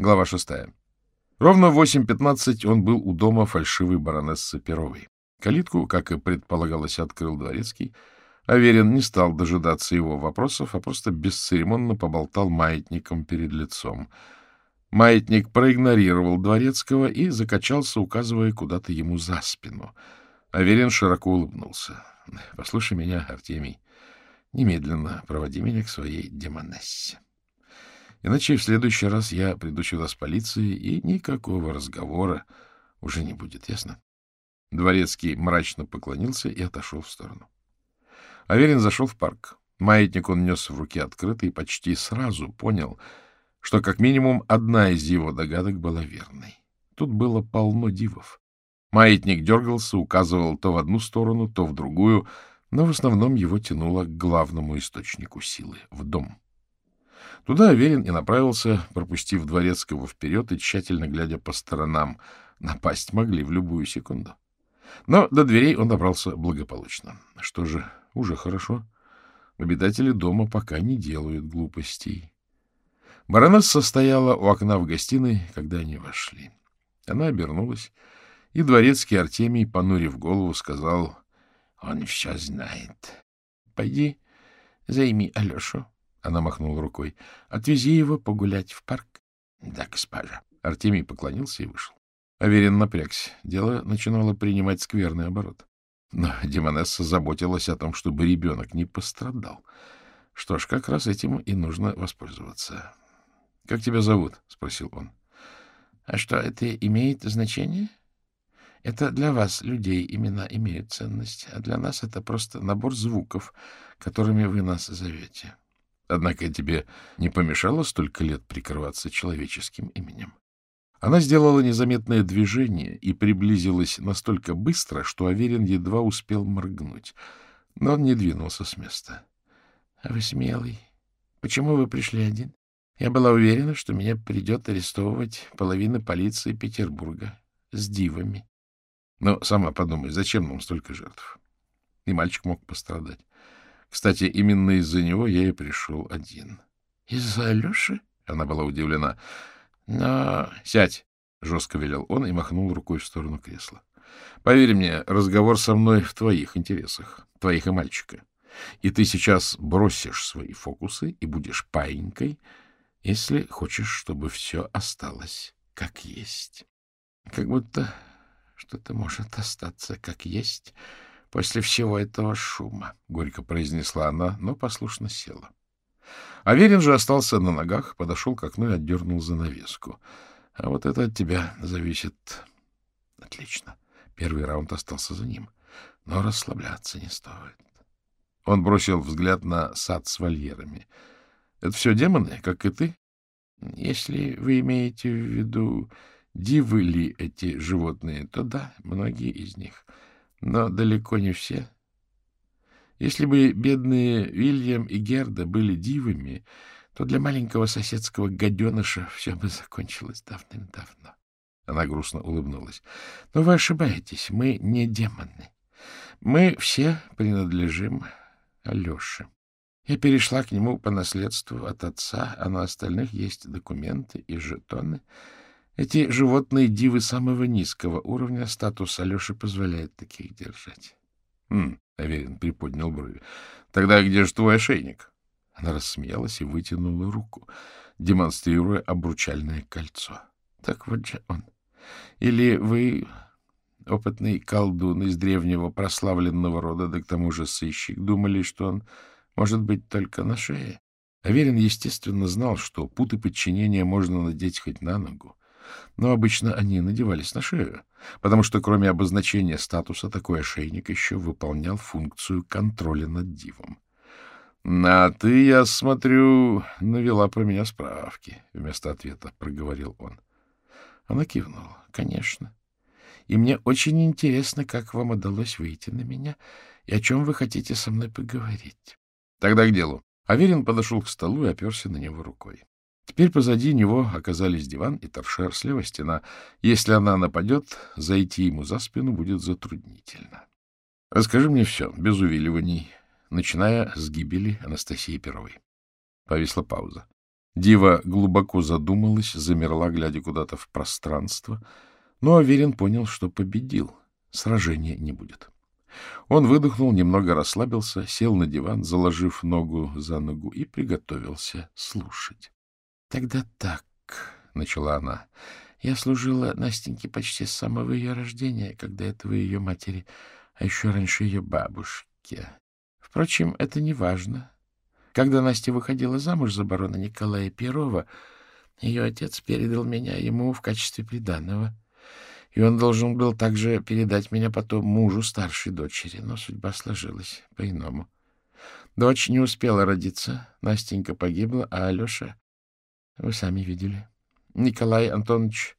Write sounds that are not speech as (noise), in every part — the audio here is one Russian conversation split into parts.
Глава шестая. Ровно в 8.15 он был у дома фальшивой баронессы Перовой. Калитку, как и предполагалось, открыл дворецкий. Аверин не стал дожидаться его вопросов, а просто бесцеремонно поболтал маятником перед лицом. Маятник проигнорировал дворецкого и закачался, указывая куда-то ему за спину. Аверин широко улыбнулся. — Послушай меня, Артемий. Немедленно проводи меня к своей демонессе. Иначе в следующий раз я приду сюда с полицией, и никакого разговора уже не будет, ясно? Дворецкий мрачно поклонился и отошел в сторону. Аверин зашел в парк. Маятник он нес в руке открытый и почти сразу понял, что как минимум одна из его догадок была верной. Тут было полно дивов. Маятник дергался, указывал то в одну сторону, то в другую, но в основном его тянуло к главному источнику силы — в дом. Туда Аверин и направился, пропустив Дворецкого вперед и тщательно глядя по сторонам. Напасть могли в любую секунду. Но до дверей он добрался благополучно. Что же, уже хорошо. Обитатели дома пока не делают глупостей. Баронесса стояла у окна в гостиной, когда они вошли. Она обернулась, и дворецкий Артемий, понурив голову, сказал, — Он все знает. — Пойди, займи Алешу. Она махнула рукой. — Отвези его погулять в парк. — Да, госпожа. Артемий поклонился и вышел. Аверин напрягся. Дело начинало принимать скверный оборот. Но Демонесса заботилась о том, чтобы ребенок не пострадал. Что ж, как раз этим и нужно воспользоваться. — Как тебя зовут? — спросил он. — А что, это имеет значение? Это для вас, людей, имена имеют ценность, а для нас это просто набор звуков, которыми вы нас зовете. Однако тебе не помешало столько лет прикрываться человеческим именем. Она сделала незаметное движение и приблизилась настолько быстро, что Аверин едва успел моргнуть. Но он не двинулся с места. — А вы смелый. Почему вы пришли один? Я была уверена, что меня придет арестовывать половина полиции Петербурга с дивами. Но сама подумай, зачем нам столько жертв? И мальчик мог пострадать. Кстати, именно из-за него я и пришел один. — Из-за Алеши? — она была удивлена. — Но... — Сядь! — жестко велел он и махнул рукой в сторону кресла. — Поверь мне, разговор со мной в твоих интересах, твоих и мальчика. И ты сейчас бросишь свои фокусы и будешь паинькой, если хочешь, чтобы все осталось как есть. Как будто что-то может остаться как есть после всего этого шума, — горько произнесла она, но послушно села. Аверин же остался на ногах, подошел к окну и отдернул занавеску. — А вот это от тебя зависит. Отлично. Первый раунд остался за ним. Но расслабляться не стоит. Он бросил взгляд на сад с вольерами. — Это все демоны, как и ты? — Если вы имеете в виду, дивы ли эти животные, то да, многие из них — но далеко не все. Если бы бедные Вильям и Герда были дивами, то для маленького соседского гаденыша все бы закончилось давным-давно. Она грустно улыбнулась. Но вы ошибаетесь, мы не демоны. Мы все принадлежим Алёше. Я перешла к нему по наследству от отца, а на остальных есть документы и жетоны — эти животные дивы самого низкого уровня, статус Алеши позволяет таких держать. Хм, — Аверин приподнял брови. — Тогда где же твой ошейник? Она рассмеялась и вытянула руку, демонстрируя обручальное кольцо. — Так вот же он. Или вы, опытный колдун из древнего прославленного рода, да к тому же сыщик, думали, что он может быть только на шее? Аверин, естественно, знал, что путы подчинения можно надеть хоть на ногу но обычно они надевались на шею, потому что кроме обозначения статуса такой ошейник еще выполнял функцию контроля над дивом. — А ты, я смотрю, навела про меня справки, — вместо ответа проговорил он. Она кивнула. — Конечно. И мне очень интересно, как вам удалось выйти на меня и о чем вы хотите со мной поговорить. — Тогда к делу. Аверин подошел к столу и оперся на него рукой. Теперь позади него оказались диван и торшер, слева стена. Если она нападет, зайти ему за спину будет затруднительно. Расскажи мне все, без увиливаний, начиная с гибели Анастасии Перовой. Повисла пауза. Дива глубоко задумалась, замерла, глядя куда-то в пространство, но Аверин понял, что победил. Сражения не будет. Он выдохнул, немного расслабился, сел на диван, заложив ногу за ногу и приготовился слушать. — Тогда так, — начала она, — я служила Настеньке почти с самого ее рождения, когда этого ее матери, а еще раньше ее бабушке. Впрочем, это не важно. Когда Настя выходила замуж за барона Николая Перова, ее отец передал меня ему в качестве приданного, и он должен был также передать меня потом мужу старшей дочери, но судьба сложилась по-иному. Дочь не успела родиться, Настенька погибла, а Алеша... Вы сами видели. Николай Антонович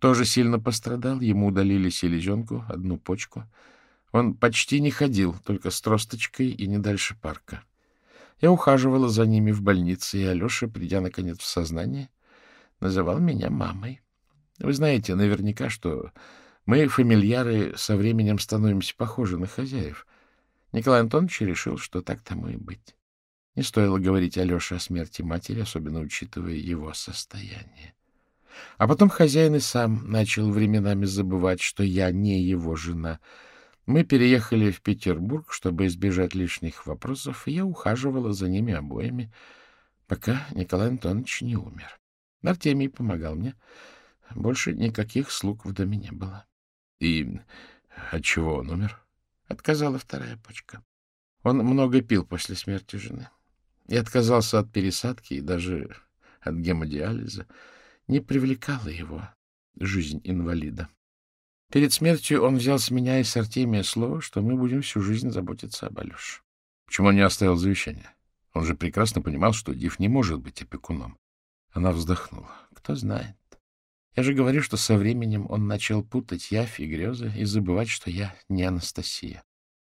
тоже сильно пострадал, ему удалили селезенку, одну почку. Он почти не ходил, только с тросточкой и не дальше парка. Я ухаживала за ними в больнице, и Алеша, придя, наконец, в сознание, называл меня мамой. Вы знаете наверняка, что мы, фамильяры, со временем становимся похожи на хозяев. Николай Антонович решил, что так тому и быть. Не стоило говорить Алёше о смерти матери, особенно учитывая его состояние. А потом хозяин и сам начал временами забывать, что я не его жена — мы переехали в Петербург, чтобы избежать лишних вопросов, и я ухаживала за ними обоими, пока Николай Антонович не умер. Артемий помогал мне. Больше никаких слуг в доме не было. И от чего он умер? Отказала вторая почка. Он много пил после смерти жены. И отказался от пересадки и даже от гемодиализа. Не привлекала его жизнь инвалида. Перед смертью он взял с меня и с Артемия слово, что мы будем всю жизнь заботиться об Алёше. Почему он не оставил завещание? Он же прекрасно понимал, что Див не может быть опекуном. Она вздохнула. Кто знает. Я же говорю, что со временем он начал путать явь и грезы и забывать, что я не Анастасия.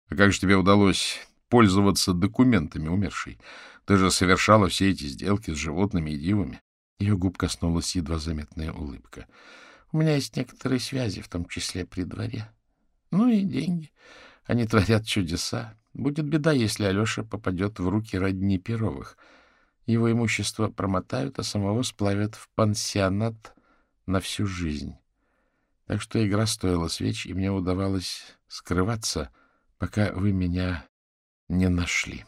А как же тебе удалось пользоваться документами умершей? Ты же совершала все эти сделки с животными и дивами. Ее губ коснулась едва заметная улыбка. У меня есть некоторые связи, в том числе при дворе. Ну и деньги. Они творят чудеса. Будет беда, если Алеша попадет в руки родни Перовых. Его имущество промотают, а самого сплавят в пансионат на всю жизнь. Так что игра стоила свеч, и мне удавалось скрываться, пока вы меня не нашли.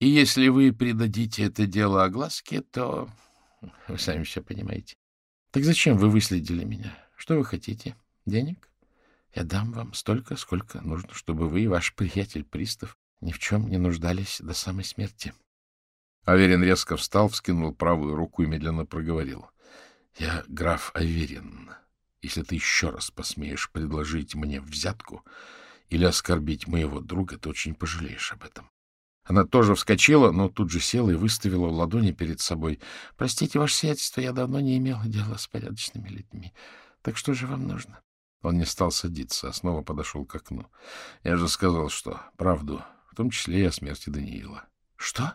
И если вы придадите это дело огласке, то... Вы сами все понимаете. Так зачем вы выследили меня? Что вы хотите? Денег? Я дам вам столько, сколько нужно, чтобы вы и ваш приятель-пристав ни в чем не нуждались до самой смерти. Аверин резко встал, вскинул правую руку и медленно проговорил. — Я граф Аверин. Если ты еще раз посмеешь предложить мне взятку или оскорбить моего друга, ты очень пожалеешь об этом. Она тоже вскочила, но тут же села и выставила ладони перед собой. — Простите, ваше сиятельство, я давно не имела дела с порядочными людьми. Так что же вам нужно? Он не стал садиться, а снова подошел к окну. Я же сказал, что правду, в том числе и о смерти Даниила. — Что?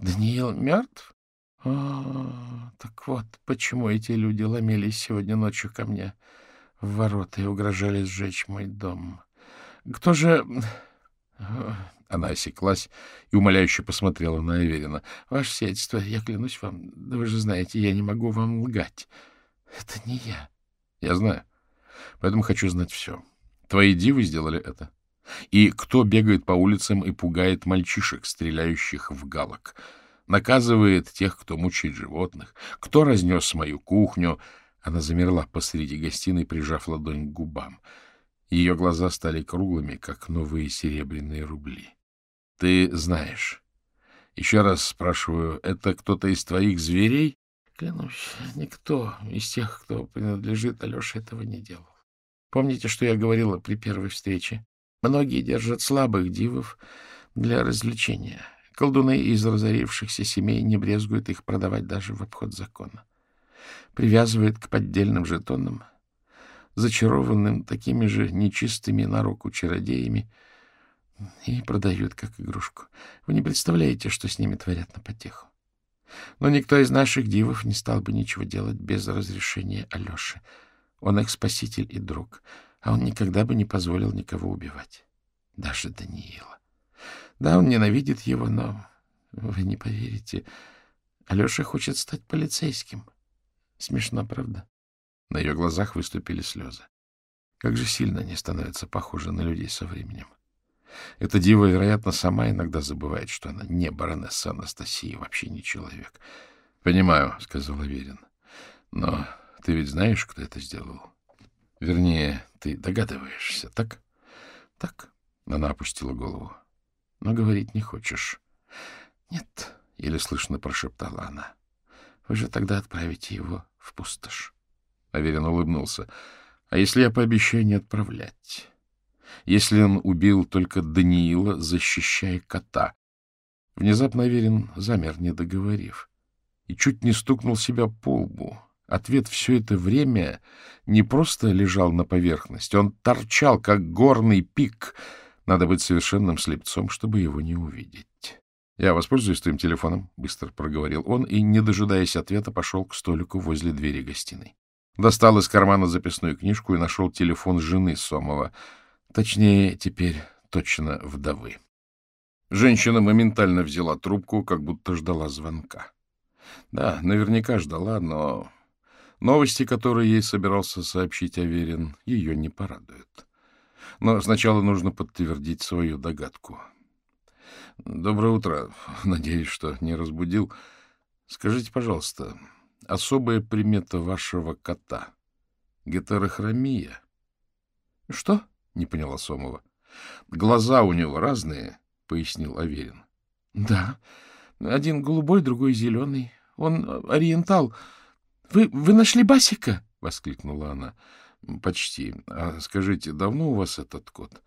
Даниил мертв? О, так вот, почему эти люди ломились сегодня ночью ко мне в ворота и угрожали сжечь мой дом. Кто же... Она осеклась и умоляюще посмотрела на Аверина. — Ваше сиятельство, я клянусь вам, да вы же знаете, я не могу вам лгать. Это не я. — Я знаю. Поэтому хочу знать все. Твои дивы сделали это? И кто бегает по улицам и пугает мальчишек, стреляющих в галок? Наказывает тех, кто мучает животных? Кто разнес мою кухню? Она замерла посреди гостиной, прижав ладонь к губам. Ее глаза стали круглыми, как новые серебряные рубли. Ты знаешь. Еще раз спрашиваю, это кто-то из твоих зверей? Клянусь, никто из тех, кто принадлежит Алёше, этого не делал. Помните, что я говорила при первой встрече? Многие держат слабых дивов для развлечения. Колдуны из разорившихся семей не брезгуют их продавать даже в обход закона. Привязывают к поддельным жетонам, зачарованным такими же нечистыми на руку чародеями, и продают как игрушку. Вы не представляете, что с ними творят на потеху. Но никто из наших дивов не стал бы ничего делать без разрешения Алёши. Он их спаситель и друг, а он никогда бы не позволил никого убивать. Даже Даниила. Да, он ненавидит его, но вы не поверите. Алеша хочет стать полицейским. Смешно, правда? На ее глазах выступили слезы. Как же сильно они становятся похожи на людей со временем. Эта дива, вероятно, сама иногда забывает, что она не баронесса Анастасия, вообще не человек. — Понимаю, — сказал Аверин. — Но ты ведь знаешь, кто это сделал? Вернее, ты догадываешься, так? — Так. Она опустила голову. — Но говорить не хочешь. — Нет, — еле слышно прошептала она. — Вы же тогда отправите его в пустошь. Аверин улыбнулся. — А если я пообещаю не отправлять? Если он убил только Даниила, защищая кота? Внезапно Аверин замер, не договорив, и чуть не стукнул себя по лбу. Ответ все это время не просто лежал на поверхности, он торчал, как горный пик. Надо быть совершенным слепцом, чтобы его не увидеть. «Я воспользуюсь твоим телефоном», — быстро проговорил он, и, не дожидаясь ответа, пошел к столику возле двери гостиной. Достал из кармана записную книжку и нашел телефон жены Сомова. Точнее, теперь точно вдовы. Женщина моментально взяла трубку, как будто ждала звонка. Да, наверняка ждала, но новости, которые ей собирался сообщить Аверин, ее не порадуют. Но сначала нужно подтвердить свою догадку. Доброе утро. (laughs) Надеюсь, что не разбудил. Скажите, пожалуйста, особая примета вашего кота — гетерохромия? — Что? — не поняла Сомова. — Глаза у него разные, — пояснил Аверин. — Да. Один голубой, другой зеленый. Он ориентал. Вы, вы нашли Басика? — воскликнула она. — Почти. А скажите, давно у вас этот кот?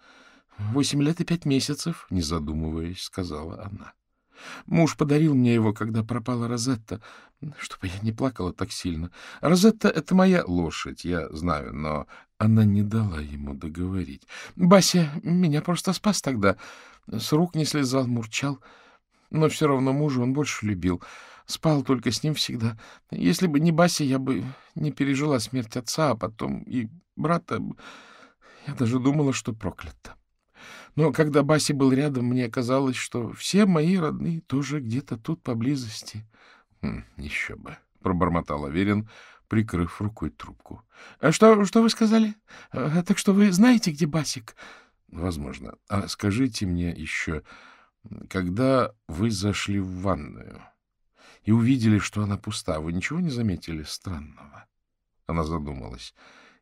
—— Восемь лет и пять месяцев, — не задумываясь, сказала она. Муж подарил мне его, когда пропала Розетта, чтобы я не плакала так сильно. Розетта — это моя лошадь, я знаю, но она не дала ему договорить. Бася меня просто спас тогда. С рук не слезал, мурчал. Но все равно мужа он больше любил. Спал только с ним всегда. Если бы не Бася, я бы не пережила смерть отца, а потом и брата. Я даже думала, что проклята. Но когда Баси был рядом, мне казалось, что все мои родные тоже где-то тут поблизости. Хм, — Еще бы, — пробормотал Аверин, прикрыв рукой трубку. — Что, что вы сказали? А, так что вы знаете, где Басик? — Возможно. А скажите мне еще, когда вы зашли в ванную и увидели, что она пуста, вы ничего не заметили странного? Она задумалась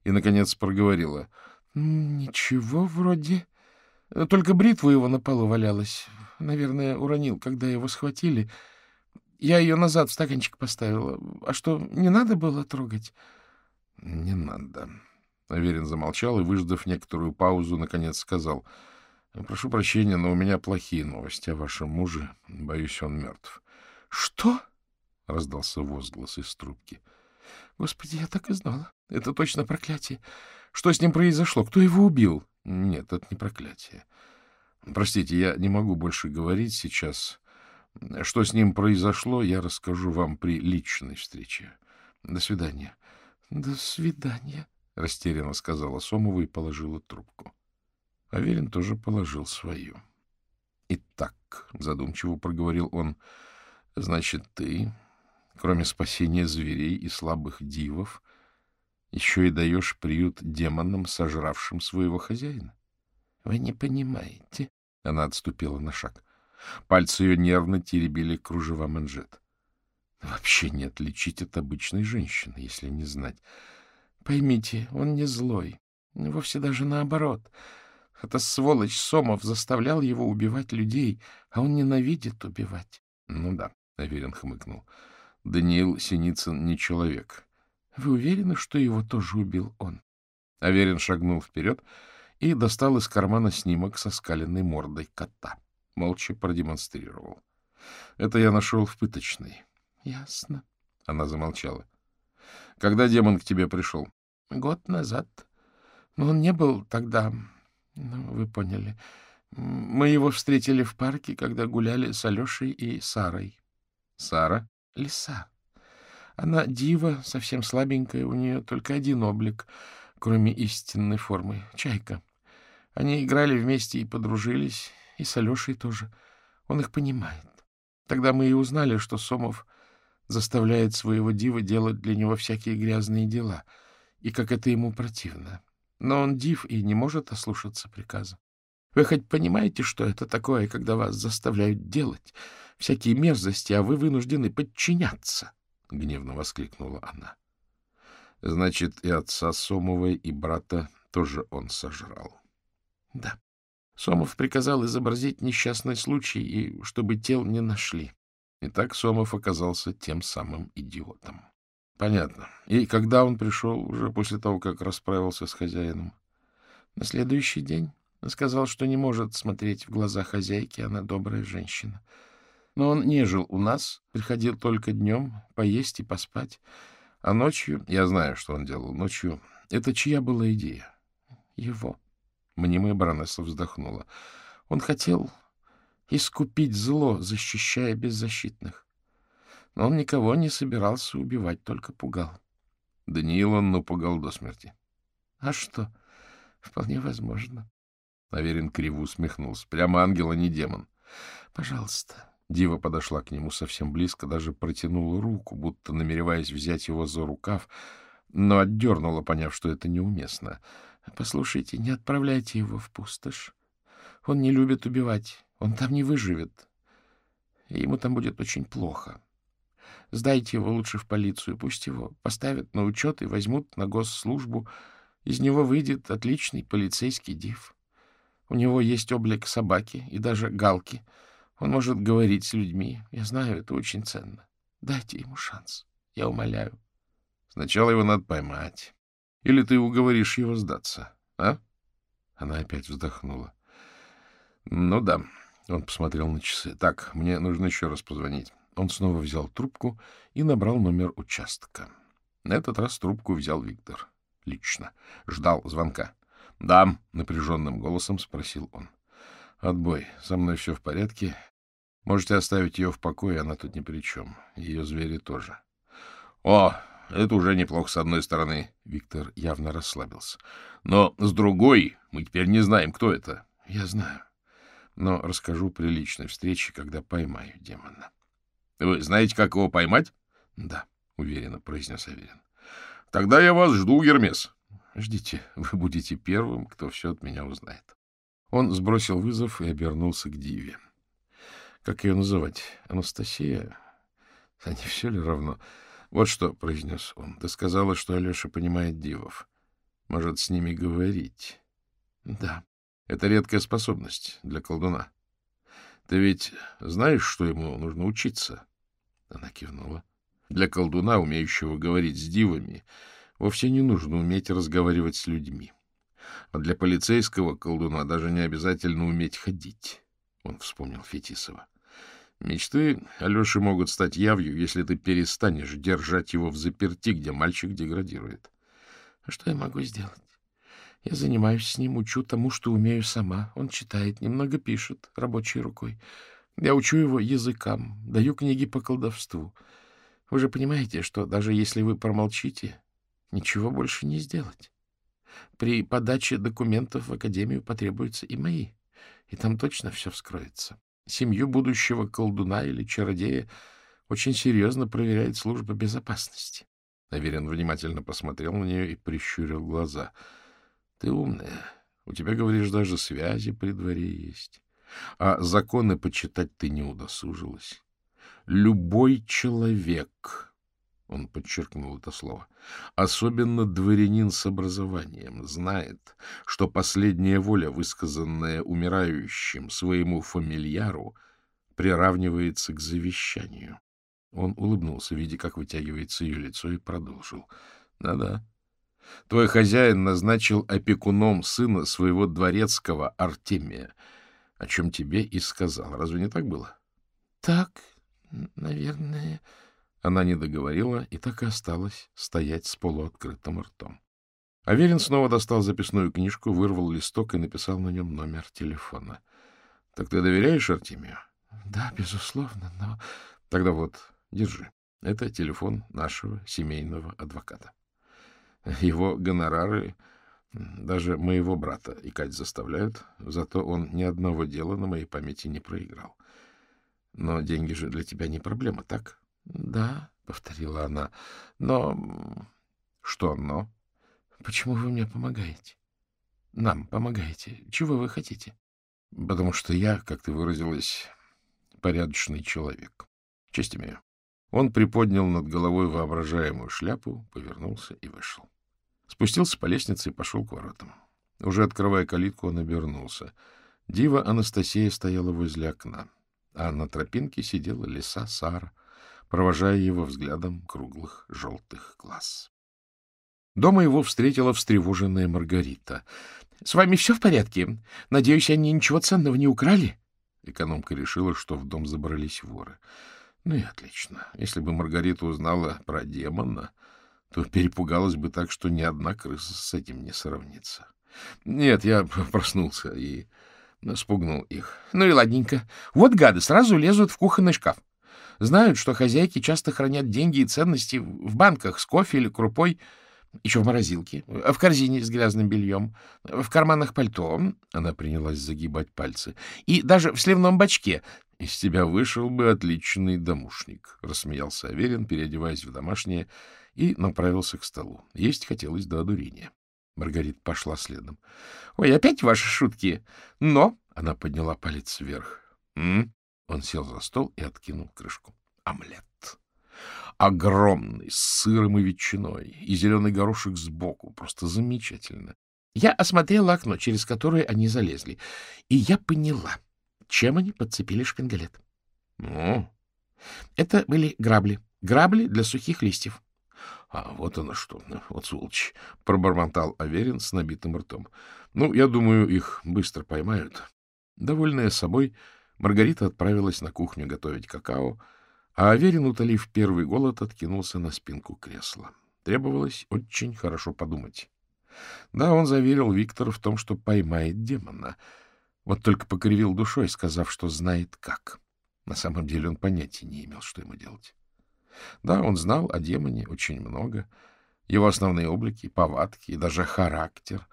и, наконец, проговорила. — Ничего вроде... Только бритва его на полу валялась. Наверное, уронил, когда его схватили. Я ее назад в стаканчик поставила. А что, не надо было трогать? — Не надо. Аверин замолчал и, выждав некоторую паузу, наконец сказал. — Прошу прощения, но у меня плохие новости о вашем муже. Боюсь, он мертв. — Что? — раздался возглас из трубки. — Господи, я так и знала. Это точно проклятие. Что с ним произошло? Кто его убил? — Нет, это не проклятие. Простите, я не могу больше говорить сейчас. Что с ним произошло, я расскажу вам при личной встрече. До свидания. — До свидания, — растерянно сказала Сомова и положила трубку. Аверин тоже положил свою. — Итак, — задумчиво проговорил он, — значит, ты, кроме спасения зверей и слабых дивов, еще и даешь приют демонам, сожравшим своего хозяина. — Вы не понимаете. Она отступила на шаг. Пальцы ее нервно теребили кружева манжет. Вообще не отличить от обычной женщины, если не знать. Поймите, он не злой. Вовсе даже наоборот. Эта сволочь Сомов заставлял его убивать людей, а он ненавидит убивать. — Ну да, — Аверин хмыкнул. — Даниил Синицын не человек. — Вы уверены, что его тоже убил он? Аверин шагнул вперед и достал из кармана снимок со скаленной мордой кота. Молча продемонстрировал. — Это я нашел в пыточной. — Ясно. Она замолчала. — Когда демон к тебе пришел? — Год назад. Но он не был тогда... Ну, вы поняли. Мы его встретили в парке, когда гуляли с Алешей и Сарой. — Сара? — Лиса. Она дива, совсем слабенькая, у нее только один облик, кроме истинной формы — чайка. Они играли вместе и подружились, и с Алешей тоже. Он их понимает. Тогда мы и узнали, что Сомов заставляет своего дива делать для него всякие грязные дела, и как это ему противно. Но он див и не может ослушаться приказа. Вы хоть понимаете, что это такое, когда вас заставляют делать всякие мерзости, а вы вынуждены подчиняться? — гневно воскликнула она. — Значит, и отца Сомовой, и брата тоже он сожрал. — Да. Сомов приказал изобразить несчастный случай, и чтобы тел не нашли. И так Сомов оказался тем самым идиотом. — Понятно. И когда он пришел, уже после того, как расправился с хозяином? — На следующий день. Сказал, что не может смотреть в глаза хозяйки, она добрая женщина. Но он не жил у нас, приходил только днем поесть и поспать. А ночью, я знаю, что он делал ночью, это чья была идея? Его. Мнимая баронесса вздохнула. Он хотел искупить зло, защищая беззащитных. Но он никого не собирался убивать, только пугал. Даниил он напугал до смерти. — А что? Вполне возможно. Аверин криво усмехнулся. Прямо ангел, а не демон. — Пожалуйста. Дива подошла к нему совсем близко, даже протянула руку, будто намереваясь взять его за рукав, но отдернула, поняв, что это неуместно. — Послушайте, не отправляйте его в пустошь. Он не любит убивать. Он там не выживет. Ему там будет очень плохо. Сдайте его лучше в полицию. Пусть его поставят на учет и возьмут на госслужбу. Из него выйдет отличный полицейский див. У него есть облик собаки и даже галки. Он может говорить с людьми. Я знаю, это очень ценно. Дайте ему шанс. Я умоляю. Сначала его надо поймать. Или ты уговоришь его сдаться, а? Она опять вздохнула. Ну да. Он посмотрел на часы. Так, мне нужно еще раз позвонить. Он снова взял трубку и набрал номер участка. На этот раз трубку взял Виктор. Лично. Ждал звонка. «Да», — напряженным голосом спросил он. «Отбой. Со мной все в порядке. Можете оставить ее в покое, она тут ни при чем. Ее звери тоже». «О, это уже неплохо с одной стороны». Виктор явно расслабился. «Но с другой мы теперь не знаем, кто это». «Я знаю. Но расскажу при личной встрече, когда поймаю демона». «Вы знаете, как его поймать?» «Да», — уверенно произнес Аверин. «Тогда я вас жду, Гермес». Ждите, вы будете первым, кто все от меня узнает. Он сбросил вызов и обернулся к Диве. Как ее называть? Анастасия? А не все ли равно? Вот что, — произнес он, — ты сказала, что Алеша понимает дивов. Может, с ними говорить? Да. Это редкая способность для колдуна. Ты ведь знаешь, что ему нужно учиться? Она кивнула. Для колдуна, умеющего говорить с дивами, Вовсе не нужно уметь разговаривать с людьми. А для полицейского колдуна даже не обязательно уметь ходить. Он вспомнил Фетисова. Мечты Алеши могут стать явью, если ты перестанешь держать его в заперти, где мальчик деградирует. А что я могу сделать? Я занимаюсь с ним, учу тому, что умею сама. Он читает, немного пишет рабочей рукой. Я учу его языкам, даю книги по колдовству. Вы же понимаете, что даже если вы промолчите, Ничего больше не сделать. При подаче документов в Академию потребуются и мои, и там точно все вскроется. Семью будущего колдуна или чародея очень серьезно проверяет служба безопасности. Аверин внимательно посмотрел на нее и прищурил глаза. — Ты умная. У тебя, говоришь, даже связи при дворе есть. А законы почитать ты не удосужилась. Любой человек он подчеркнул это слово, особенно дворянин с образованием, знает, что последняя воля, высказанная умирающим своему фамильяру, приравнивается к завещанию. Он улыбнулся, видя, как вытягивается ее лицо, и продолжил. Да — Твой хозяин назначил опекуном сына своего дворецкого Артемия, о чем тебе и сказал. Разве не так было? — Так, наверное... Она не договорила и так и осталась стоять с полуоткрытым ртом. Аверин снова достал записную книжку, вырвал листок и написал на нем номер телефона. — Так ты доверяешь Артемию? — Да, безусловно, но... — Тогда вот, держи. Это телефон нашего семейного адвоката. Его гонорары даже моего брата икать заставляют, зато он ни одного дела на моей памяти не проиграл. Но деньги же для тебя не проблема, так? — Да, — повторила она. — Но... — Что «но»? — Почему вы мне помогаете? — Нам помогаете. Чего вы хотите? — Потому что я, как ты выразилась, порядочный человек. Честь имею. Он приподнял над головой воображаемую шляпу, повернулся и вышел. Спустился по лестнице и пошел к воротам. Уже открывая калитку, он обернулся. Дива Анастасия стояла возле окна, а на тропинке сидела лиса Сара, провожая его взглядом круглых желтых глаз. Дома его встретила встревоженная Маргарита. — С вами все в порядке? Надеюсь, они ничего ценного не украли? Экономка решила, что в дом забрались воры. Ну и отлично. Если бы Маргарита узнала про демона, то перепугалась бы так, что ни одна крыса с этим не сравнится. Нет, я (laughs) проснулся и спугнул их. Ну и ладненько. Вот гады сразу лезут в кухонный шкаф. Знают, что хозяйки часто хранят деньги и ценности в банках с кофе или крупой, еще в морозилке, в корзине с грязным бельем, в карманах пальто. Она принялась загибать пальцы. И даже в сливном бачке. Из тебя вышел бы отличный домушник, — рассмеялся Аверин, переодеваясь в домашнее, и направился к столу. Есть хотелось до одурения. Маргарита пошла следом. — Ой, опять ваши шутки. Но... — она подняла палец вверх. — М? Он сел за стол и откинул крышку. — Омлет. Огромный, с сыром и ветчиной, и зеленый горошек сбоку. Просто замечательно. Я осмотрела окно, через которое они залезли, и я поняла, чем они подцепили шпингалет. — Ну? — Это были грабли. Грабли для сухих листьев. — А, вот оно что. Вот сволочь. — пробормотал Аверин с набитым ртом. — Ну, я думаю, их быстро поймают. Довольная собой, Маргарита отправилась на кухню готовить какао, а Аверин, утолив первый голод, откинулся на спинку кресла. Требовалось очень хорошо подумать. Да, он заверил Виктора в том, что поймает демона. Вот только покривил душой, сказав, что знает как. На самом деле он понятия не имел, что ему делать. Да, он знал о демоне очень много. Его основные облики, повадки и даже характер.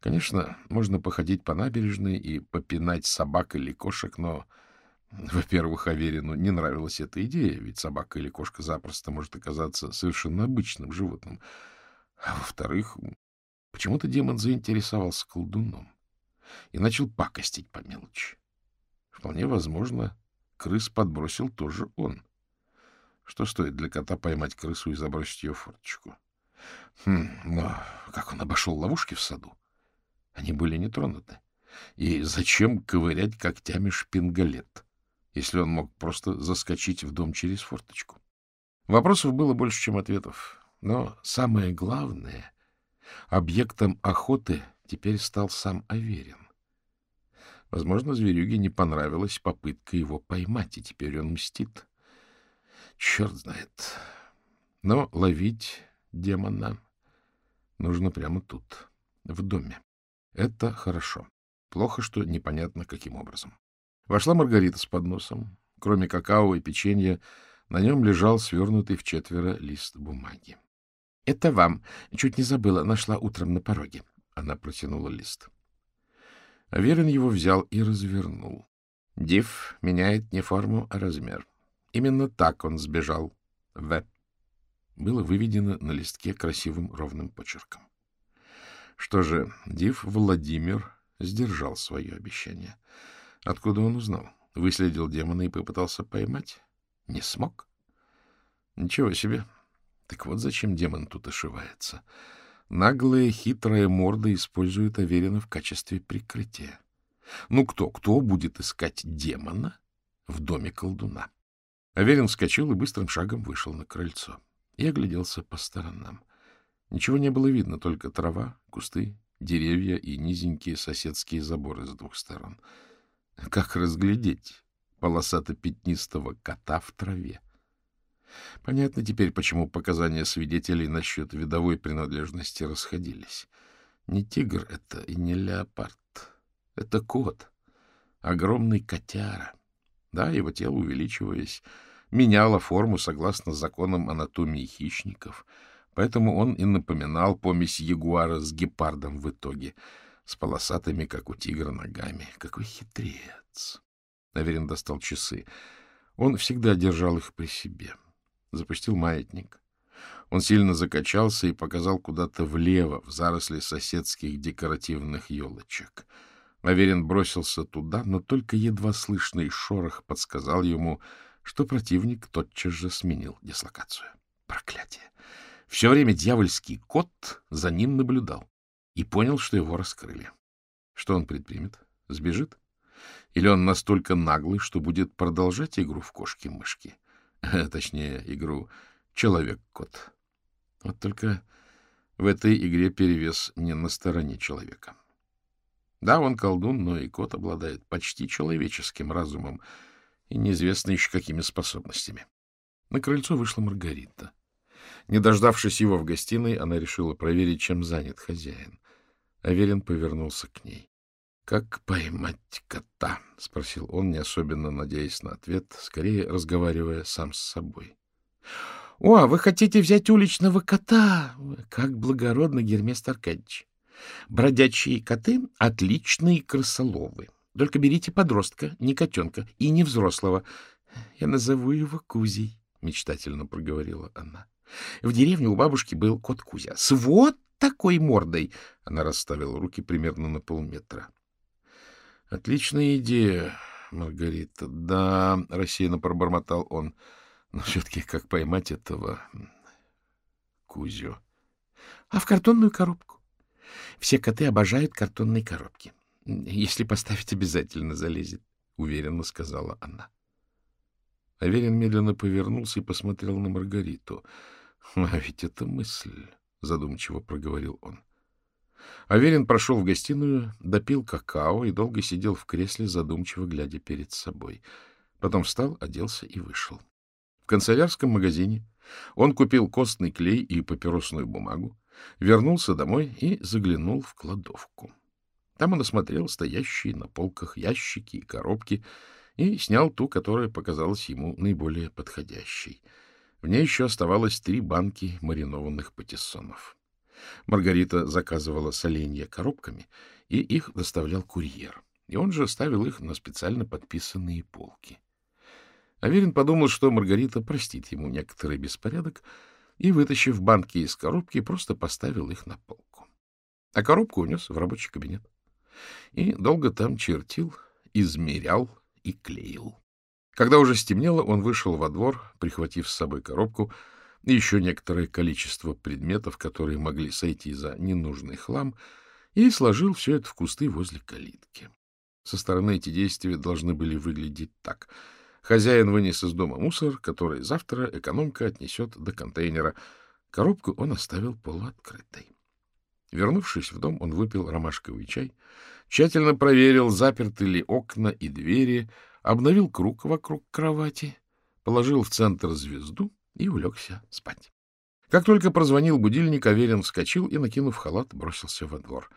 Конечно, можно походить по набережной и попинать собак или кошек, но (laughs) во-первых, Аверину не нравилась эта идея, ведь собака или кошка запросто может оказаться совершенно обычным животным. А во-вторых, почему-то демон заинтересовался колдуном и начал пакостить по мелочи. Вполне возможно, крыс подбросил тоже он. Что стоит для кота поймать крысу и забросить ее в форточку? Хм, но как он обошел ловушки в саду? Они были не тронуты. И зачем ковырять когтями шпингалет? — если он мог просто заскочить в дом через форточку. Вопросов было больше, чем ответов. Но самое главное, объектом охоты теперь стал сам Аверин. Возможно, зверюге не понравилась попытка его поймать, и теперь он мстит. Черт знает. Но ловить демона нужно прямо тут, в доме. Это хорошо. Плохо, что непонятно, каким образом. Вошла Маргарита с подносом. Кроме какао и печенья, на нем лежал свернутый в четверо лист бумаги. — Это вам. Чуть не забыла. Нашла утром на пороге. Она протянула лист. Аверин его взял и развернул. Див меняет не форму, а размер. Именно так он сбежал. В. Было выведено на листке красивым ровным почерком. Что же, Див Владимир сдержал свое обещание. Откуда он узнал? Выследил демона и попытался поймать? Не смог? Ничего себе. Так вот зачем демон тут ошивается. Наглая, хитрая морда использует Аверина в качестве прикрытия. Ну кто, кто будет искать демона в доме колдуна? Аверин вскочил и быстрым шагом вышел на крыльцо. И огляделся по сторонам. Ничего не было видно, только трава, кусты, деревья и низенькие соседские заборы с двух сторон — как разглядеть полосато-пятнистого кота в траве? Понятно теперь, почему показания свидетелей насчет видовой принадлежности расходились. Не тигр это и не леопард. Это кот. Огромный котяра. Да, его тело, увеличиваясь, меняло форму согласно законам анатомии хищников, поэтому он и напоминал помесь ягуара с гепардом в итоге — с полосатыми, как у тигра, ногами. Какой хитрец! Наверин достал часы. Он всегда держал их при себе. запустил маятник. Он сильно закачался и показал куда-то влево, в заросли соседских декоративных елочек. Аверин бросился туда, но только едва слышный шорох подсказал ему, что противник тотчас же сменил дислокацию. Проклятие! Все время дьявольский кот за ним наблюдал и понял, что его раскрыли. Что он предпримет? Сбежит? Или он настолько наглый, что будет продолжать игру в кошки-мышки? Точнее, игру человек-кот. Вот только в этой игре перевес не на стороне человека. Да, он колдун, но и кот обладает почти человеческим разумом и неизвестно еще какими способностями. На крыльцо вышла Маргарита. Не дождавшись его в гостиной, она решила проверить, чем занят хозяин. Аверин повернулся к ней. — Как поймать кота? — спросил он, не особенно надеясь на ответ, скорее разговаривая сам с собой. — О, а вы хотите взять уличного кота? Как благородно, Гермест Аркадьевич. Бродячие коты — отличные крысоловы. Только берите подростка, не котенка и не взрослого. Я назову его Кузей, — мечтательно проговорила она. В деревне у бабушки был кот Кузя. С вот такой мордой! Она расставила руки примерно на полметра. — Отличная идея, Маргарита. Да, — рассеянно пробормотал он. Но все-таки как поймать этого Кузю? — А в картонную коробку. Все коты обожают картонные коробки. Если поставить, обязательно залезет, — уверенно сказала она. Аверин медленно повернулся и посмотрел на Маргариту. — А ведь это мысль, — задумчиво проговорил он. Аверин прошел в гостиную, допил какао и долго сидел в кресле, задумчиво глядя перед собой. Потом встал, оделся и вышел. В канцелярском магазине он купил костный клей и папиросную бумагу, вернулся домой и заглянул в кладовку. Там он осмотрел стоящие на полках ящики и коробки и снял ту, которая показалась ему наиболее подходящей. В ней еще оставалось три банки маринованных патиссонов. Маргарита заказывала соленья коробками, и их доставлял курьер, и он же ставил их на специально подписанные полки. Аверин подумал, что Маргарита простит ему некоторый беспорядок, и, вытащив банки из коробки, просто поставил их на полку. А коробку унес в рабочий кабинет. И долго там чертил, измерял и клеил. Когда уже стемнело, он вышел во двор, прихватив с собой коробку и еще некоторое количество предметов, которые могли сойти за ненужный хлам, и сложил все это в кусты возле калитки. Со стороны эти действия должны были выглядеть так — Хозяин вынес из дома мусор, который завтра экономка отнесет до контейнера. Коробку он оставил полуоткрытой. Вернувшись в дом, он выпил ромашковый чай, тщательно проверил, заперты ли окна и двери, обновил круг вокруг кровати, положил в центр звезду и улегся спать. Как только прозвонил будильник, Аверин вскочил и, накинув халат, бросился во двор.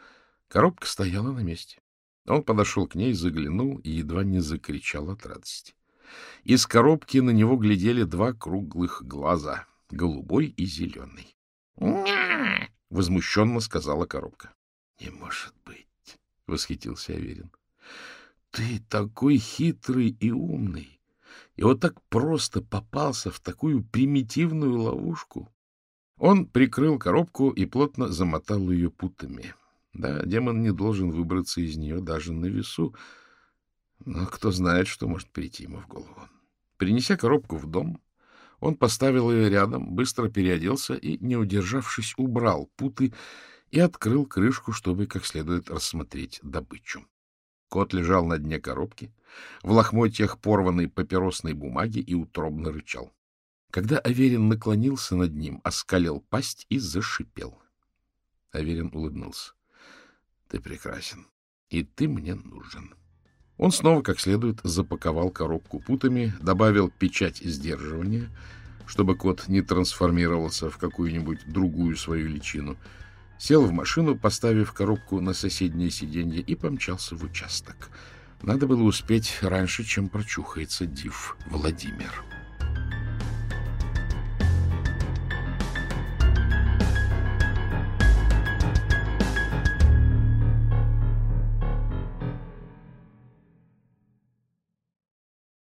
Коробка стояла на месте. Он подошел к ней, заглянул и едва не закричал от радости. Из коробки на него глядели два круглых глаза, голубой и зеленый. — возмущенно сказала коробка. — Не может быть, — восхитился Аверин. — Ты такой хитрый и умный, и вот так просто попался в такую примитивную ловушку. Он прикрыл коробку и плотно замотал ее путами. Да, демон не должен выбраться из нее даже на весу, но кто знает, что может прийти ему в голову. Принеся коробку в дом, он поставил ее рядом, быстро переоделся и, не удержавшись, убрал путы и открыл крышку, чтобы как следует рассмотреть добычу. Кот лежал на дне коробки, в лохмотьях порванной папиросной бумаги и утробно рычал. Когда Аверин наклонился над ним, оскалил пасть и зашипел. Аверин улыбнулся. — Ты прекрасен, и ты мне нужен. — он снова как следует запаковал коробку путами, добавил печать сдерживания, чтобы кот не трансформировался в какую-нибудь другую свою личину, сел в машину, поставив коробку на соседнее сиденье и помчался в участок. Надо было успеть раньше, чем прочухается Див Владимир.